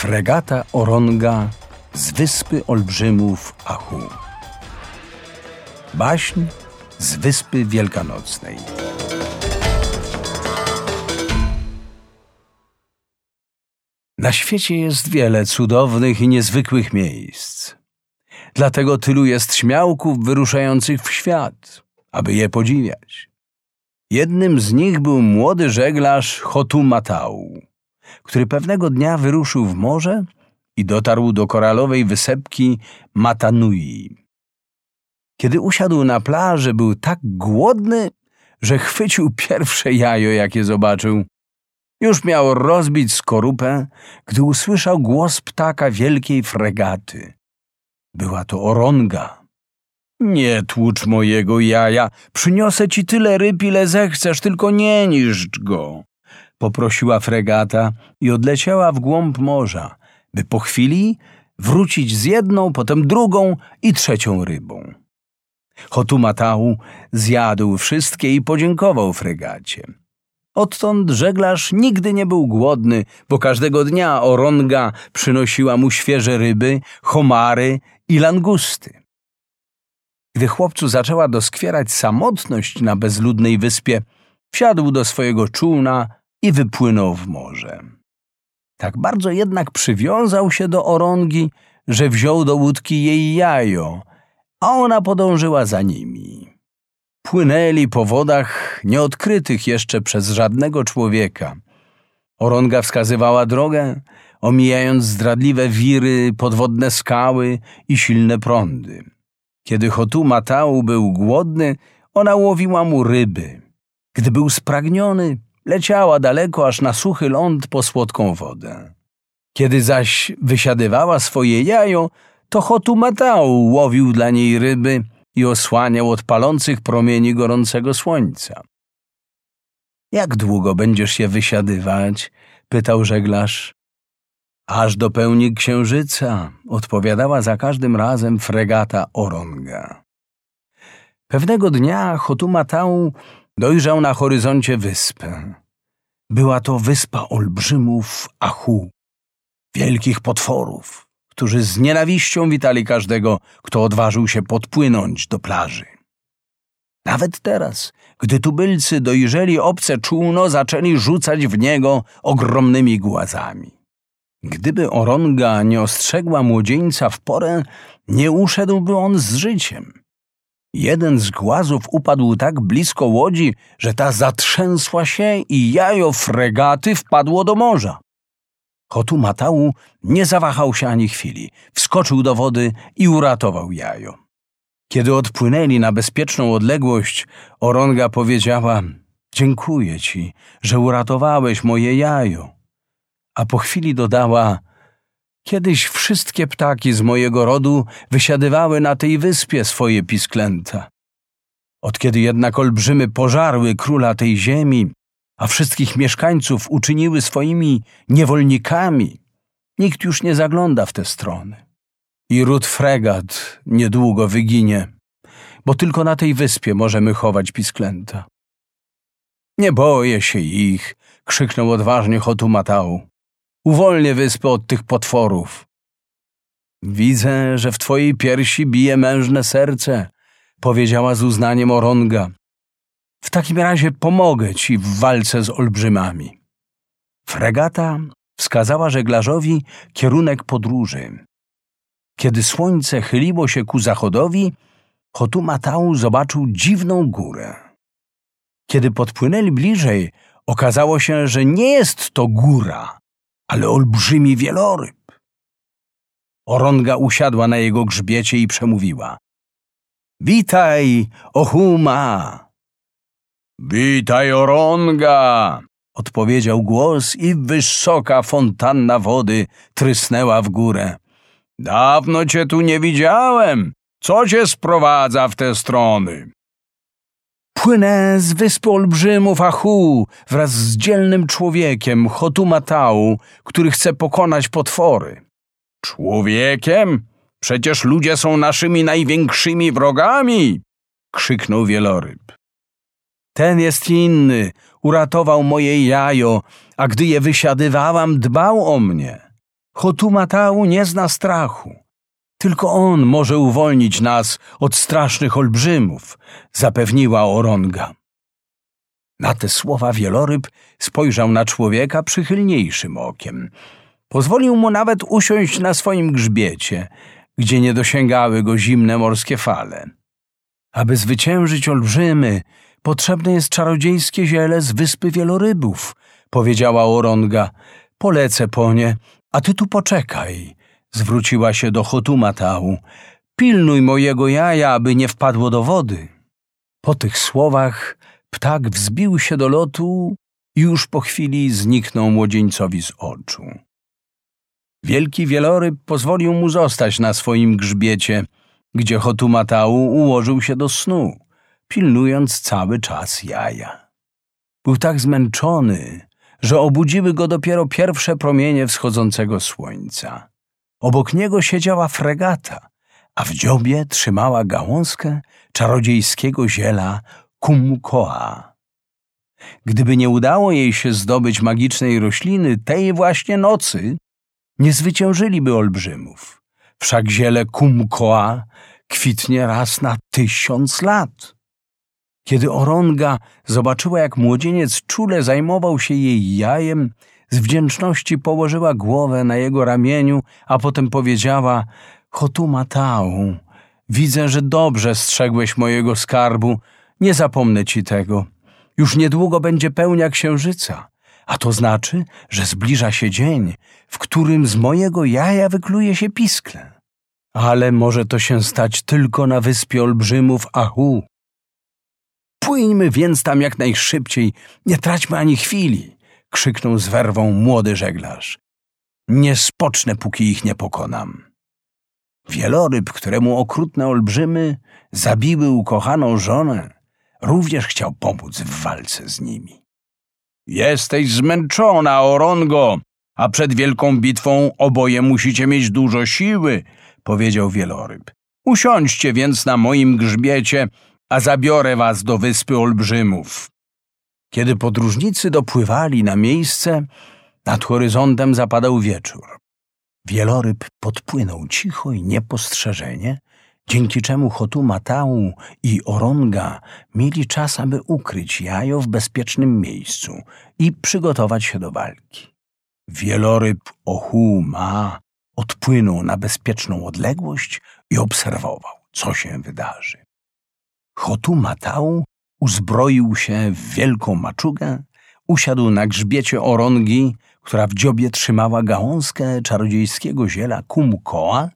Fregata Oronga z Wyspy Olbrzymów Achu. Baśń z Wyspy Wielkanocnej. Na świecie jest wiele cudownych i niezwykłych miejsc. Dlatego tylu jest śmiałków wyruszających w świat, aby je podziwiać. Jednym z nich był młody żeglarz Hotu Matau, który pewnego dnia wyruszył w morze i dotarł do koralowej wysepki Matanui. Kiedy usiadł na plaży, był tak głodny, że chwycił pierwsze jajo, jakie zobaczył. Już miał rozbić skorupę, gdy usłyszał głos ptaka wielkiej fregaty. Była to oronga. Nie tłucz mojego jaja, przyniosę ci tyle ryb, ile zechcesz, tylko nie niszcz go. Poprosiła fregata i odleciała w głąb morza, by po chwili wrócić z jedną, potem drugą i trzecią rybą. Hotumatau zjadł wszystkie i podziękował fregacie. Odtąd żeglarz nigdy nie był głodny, bo każdego dnia oronga przynosiła mu świeże ryby, homary i langusty. Gdy chłopcu zaczęła doskwierać samotność na bezludnej wyspie, wsiadł do swojego czółna i wypłynął w morze. Tak bardzo jednak przywiązał się do orongi, że wziął do łódki jej jajo, a ona podążyła za nimi. Płynęli po wodach nieodkrytych jeszcze przez żadnego człowieka. Oronga wskazywała drogę, omijając zdradliwe wiry, podwodne skały i silne prądy. Kiedy Hotu Matau był głodny, ona łowiła mu ryby. Gdy był spragniony, leciała daleko aż na suchy ląd po słodką wodę. Kiedy zaś wysiadywała swoje jajo, to Hotu Matau łowił dla niej ryby i osłaniał od palących promieni gorącego słońca. Jak długo będziesz się wysiadywać? pytał żeglarz. Aż do pełni księżyca, odpowiadała za każdym razem fregata Oronga. Pewnego dnia Hotumatau dojrzał na horyzoncie wyspę. Była to wyspa olbrzymów Achu, wielkich potworów, którzy z nienawiścią witali każdego, kto odważył się podpłynąć do plaży. Nawet teraz, gdy tubylcy dojrzeli obce czółno, zaczęli rzucać w niego ogromnymi głazami. Gdyby oronga nie ostrzegła młodzieńca w porę, nie uszedłby on z życiem. Jeden z głazów upadł tak blisko łodzi, że ta zatrzęsła się i jajo fregaty wpadło do morza. Kotu Matału nie zawahał się ani chwili. Wskoczył do wody i uratował jajo. Kiedy odpłynęli na bezpieczną odległość, Oronga powiedziała: Dziękuję ci, że uratowałeś moje jajo. A po chwili dodała: Kiedyś wszystkie ptaki z mojego rodu wysiadywały na tej wyspie swoje pisklęta. Od kiedy jednak olbrzymy pożarły króla tej ziemi, a wszystkich mieszkańców uczyniły swoimi niewolnikami, nikt już nie zagląda w te strony. I ród fregat niedługo wyginie, bo tylko na tej wyspie możemy chować pisklęta. Nie boję się ich, krzyknął odważnie Hotumatał. Uwolnię wyspę od tych potworów. Widzę, że w twojej piersi bije mężne serce, powiedziała z uznaniem Oronga. W takim razie pomogę ci w walce z olbrzymami. Fregata wskazała żeglarzowi kierunek podróży. Kiedy słońce chyliło się ku zachodowi, Hotumatau zobaczył dziwną górę. Kiedy podpłynęli bliżej, okazało się, że nie jest to góra, ale olbrzymi wieloryb. Oronga usiadła na jego grzbiecie i przemówiła. Witaj, Ohuma! Witaj, Oronga! Odpowiedział głos i wysoka fontanna wody trysnęła w górę. Dawno cię tu nie widziałem. Co cię sprowadza w te strony? Płynę z wyspy olbrzymów Achu wraz z dzielnym człowiekiem Hotumatau, który chce pokonać potwory. Człowiekiem? Przecież ludzie są naszymi największymi wrogami! krzyknął wieloryb. Ten jest inny, uratował moje jajo, a gdy je wysiadywałam, dbał o mnie. Hotumatału nie zna strachu. Tylko on może uwolnić nas od strasznych olbrzymów, zapewniła Oronga. Na te słowa wieloryb spojrzał na człowieka przychylniejszym okiem. Pozwolił mu nawet usiąść na swoim grzbiecie, gdzie nie dosięgały go zimne morskie fale. Aby zwyciężyć olbrzymy, potrzebne jest czarodziejskie ziele z wyspy wielorybów, powiedziała Oronga. Polecę po nie, a ty tu poczekaj, zwróciła się do Hotumatału. Pilnuj mojego jaja, aby nie wpadło do wody. Po tych słowach ptak wzbił się do lotu i już po chwili zniknął młodzieńcowi z oczu. Wielki wieloryb pozwolił mu zostać na swoim grzbiecie, gdzie Hotumatału ułożył się do snu, pilnując cały czas jaja. Był tak zmęczony, że obudziły go dopiero pierwsze promienie wschodzącego słońca. Obok niego siedziała fregata, a w dziobie trzymała gałązkę czarodziejskiego ziela kumkoa. Gdyby nie udało jej się zdobyć magicznej rośliny tej właśnie nocy, nie zwyciężyliby olbrzymów. Wszak ziele kumkoa kwitnie raz na tysiąc lat. Kiedy Oronga zobaczyła, jak młodzieniec czule zajmował się jej jajem, z wdzięczności położyła głowę na jego ramieniu, a potem powiedziała: Hotuma Tau, widzę, że dobrze strzegłeś mojego skarbu, nie zapomnę ci tego. Już niedługo będzie pełnia księżyca, a to znaczy, że zbliża się dzień, w którym z mojego jaja wykluje się piskle. Ale może to się stać tylko na wyspie olbrzymów Ahu. Płyńmy więc tam jak najszybciej, nie traćmy ani chwili, krzyknął z werwą młody żeglarz. Nie spocznę, póki ich nie pokonam. Wieloryb, któremu okrutne olbrzymy zabiły ukochaną żonę, również chciał pomóc w walce z nimi. Jesteś zmęczona, Orongo, a przed wielką bitwą oboje musicie mieć dużo siły, powiedział wieloryb. Usiądźcie więc na moim grzbiecie, a zabiorę was do wyspy olbrzymów. Kiedy podróżnicy dopływali na miejsce, nad horyzontem zapadał wieczór. Wieloryb podpłynął cicho i niepostrzeżenie, dzięki czemu Hotuma Tau i Oronga mieli czas, aby ukryć jajo w bezpiecznym miejscu i przygotować się do walki. Wieloryb Ohuma odpłynął na bezpieczną odległość i obserwował, co się wydarzy. Hotuma Tau uzbroił się w wielką maczugę, usiadł na grzbiecie orongi, która w dziobie trzymała gałązkę czarodziejskiego ziela kumkoa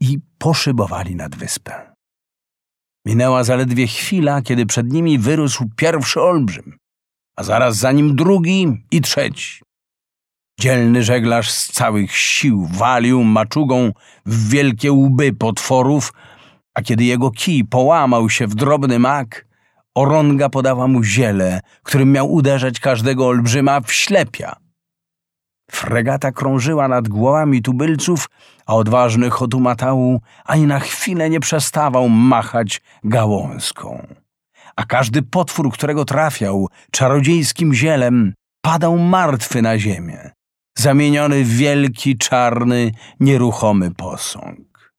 i poszybowali nad wyspę. Minęła zaledwie chwila, kiedy przed nimi wyrósł pierwszy olbrzym, a zaraz za nim drugi i trzeci. Dzielny żeglarz z całych sił walił maczugą w wielkie łby potworów, a kiedy jego kij połamał się w drobny mak, Oronga podała mu ziele, którym miał uderzać każdego olbrzyma w ślepia. Fregata krążyła nad głowami tubylców, a odważny Hotumatału ani na chwilę nie przestawał machać gałązką. A każdy potwór, którego trafiał czarodziejskim zielem, padał martwy na ziemię, zamieniony w wielki, czarny, nieruchomy posąg.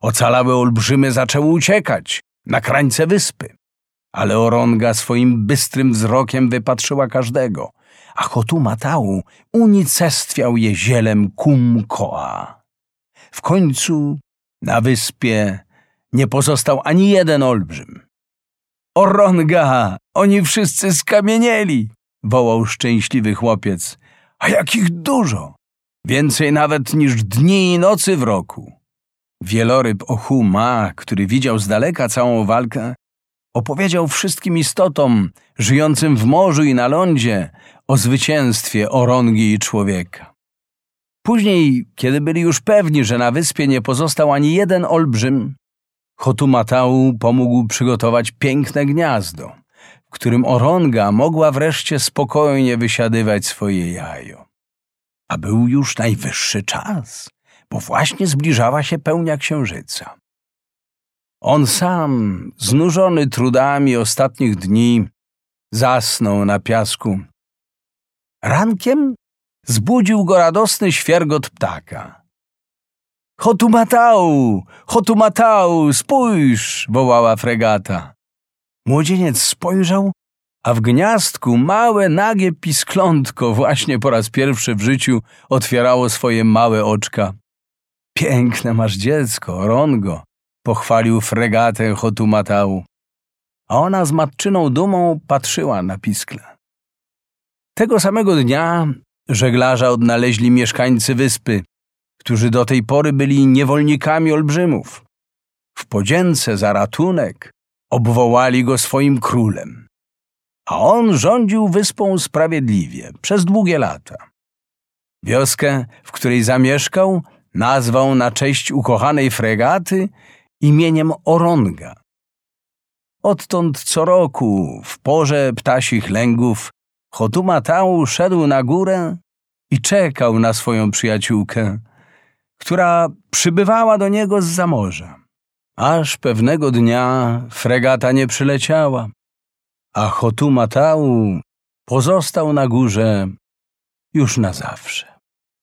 Ocalałe olbrzymy zaczęły uciekać na krańce wyspy ale Oronga swoim bystrym wzrokiem wypatrzyła każdego, a Hotumatału unicestwiał je zielem Kumkoa. W końcu na wyspie nie pozostał ani jeden olbrzym. Oronga, oni wszyscy skamienieli, wołał szczęśliwy chłopiec. A jakich dużo! Więcej nawet niż dni i nocy w roku. Wieloryb Ohuma, który widział z daleka całą walkę, opowiedział wszystkim istotom żyjącym w morzu i na lądzie o zwycięstwie orągi i człowieka. Później, kiedy byli już pewni, że na wyspie nie pozostał ani jeden olbrzym, Hotumatau pomógł przygotować piękne gniazdo, w którym orąga mogła wreszcie spokojnie wysiadywać swoje jajo. A był już najwyższy czas, bo właśnie zbliżała się pełnia księżyca. On sam, znużony trudami ostatnich dni, zasnął na piasku. Rankiem zbudził go radosny świergot ptaka. Hotumatał! Hotumatał! Spójrz! wołała fregata. Młodzieniec spojrzał, a w gniazdku małe, nagie pisklątko właśnie po raz pierwszy w życiu otwierało swoje małe oczka. Piękne masz dziecko, Rongo, pochwalił fregatę Hotumatału. A ona z matczyną dumą patrzyła na piskle. Tego samego dnia żeglarza odnaleźli mieszkańcy wyspy, którzy do tej pory byli niewolnikami olbrzymów. W podzięce za ratunek obwołali go swoim królem, a on rządził wyspą sprawiedliwie przez długie lata. Wioskę, w której zamieszkał, nazwał na cześć ukochanej fregaty imieniem Oronga. Odtąd co roku, w porze ptasich lęgów, Hotumatał szedł na górę i czekał na swoją przyjaciółkę, która przybywała do niego z za morza. Aż pewnego dnia fregata nie przyleciała, a Hotumatał pozostał na górze już na zawsze.